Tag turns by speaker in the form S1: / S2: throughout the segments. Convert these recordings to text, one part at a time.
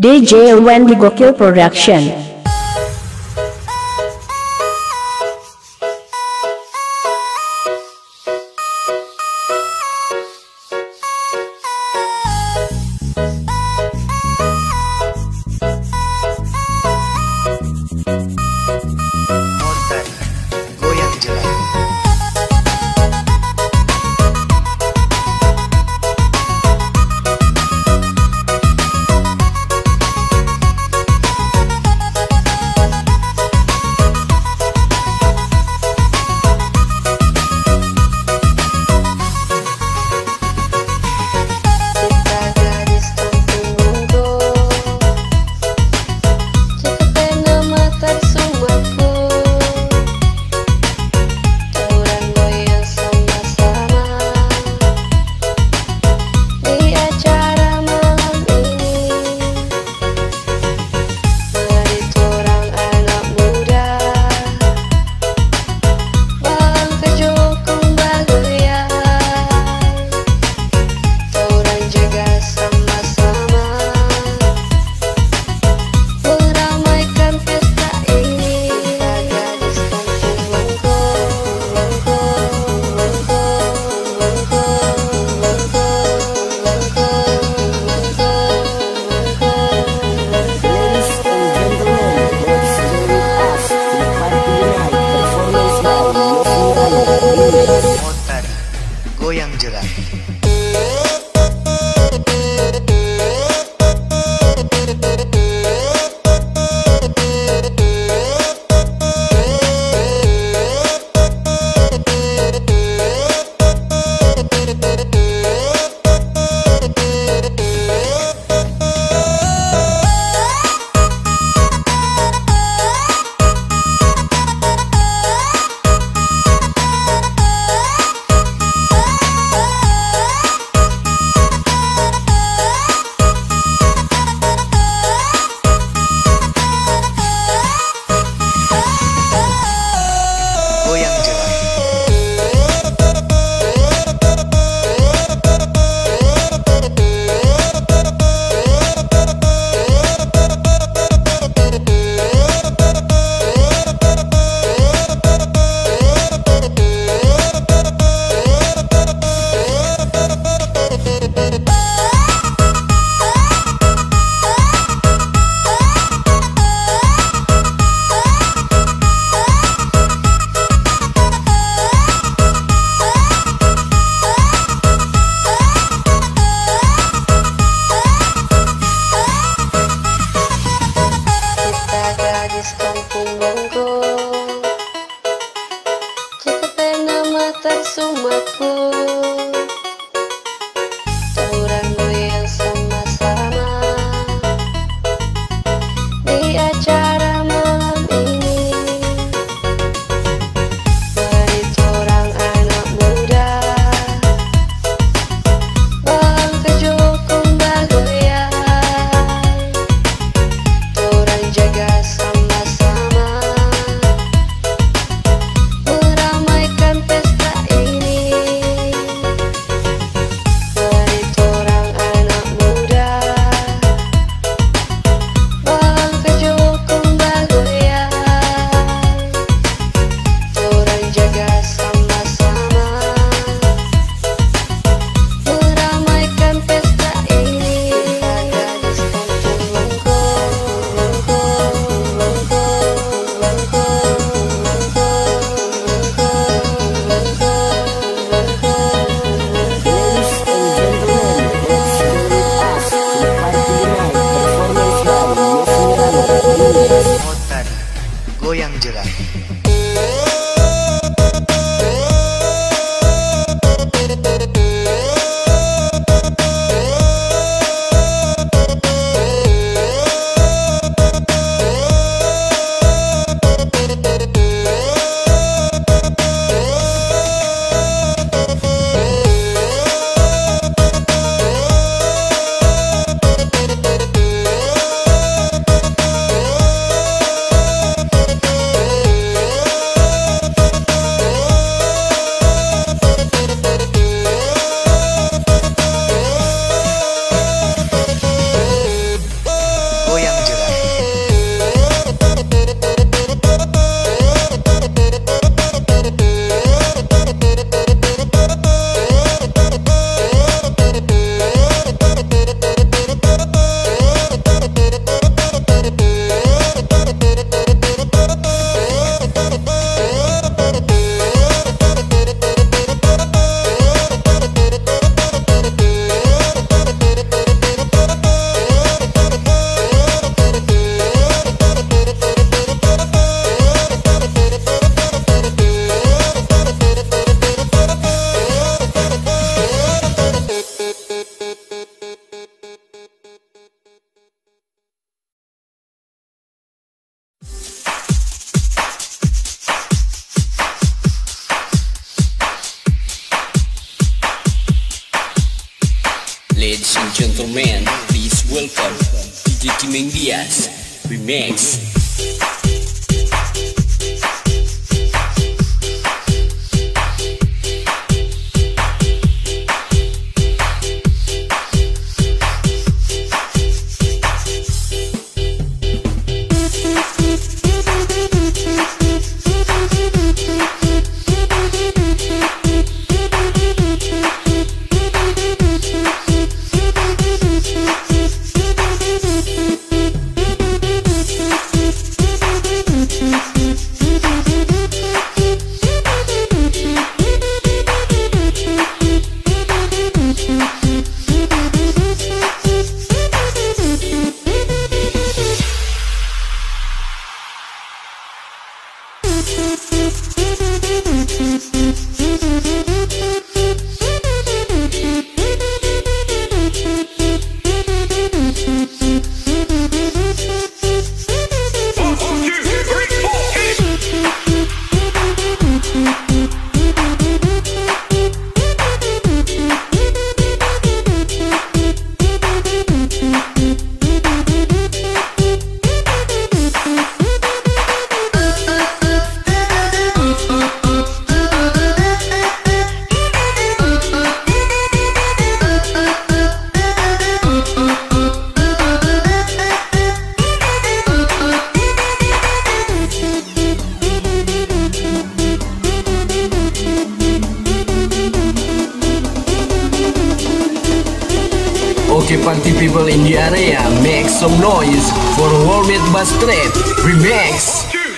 S1: DJ Wendy Gokil Production.
S2: 我
S3: 养着 Remix Okay, party people in the area, make some noise for World Bass Trip Remix. Ladies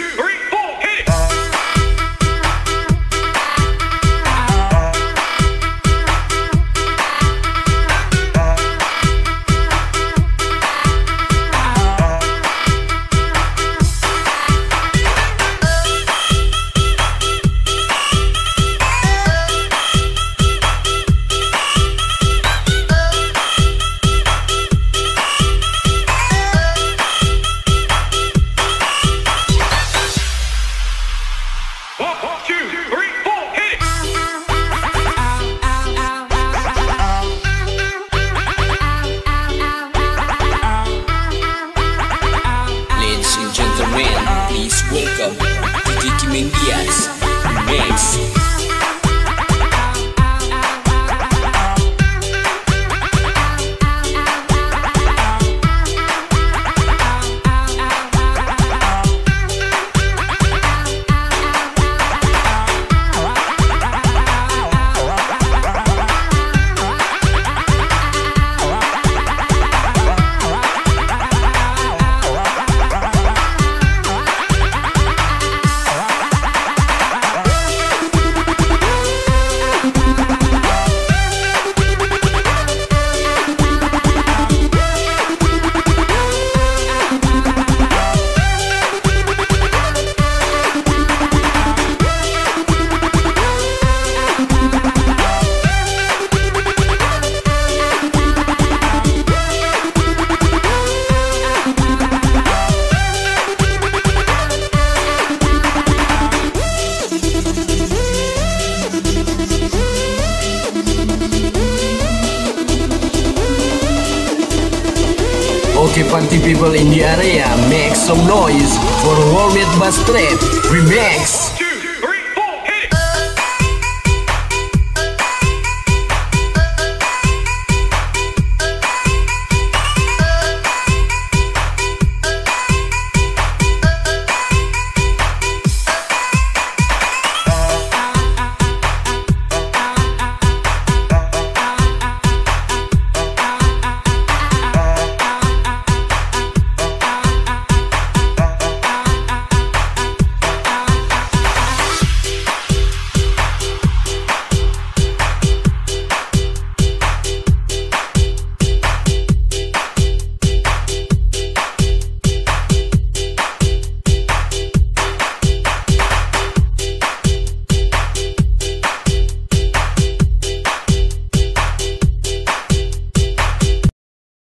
S3: party people in the area, make some noise for World Bass Trip Remix.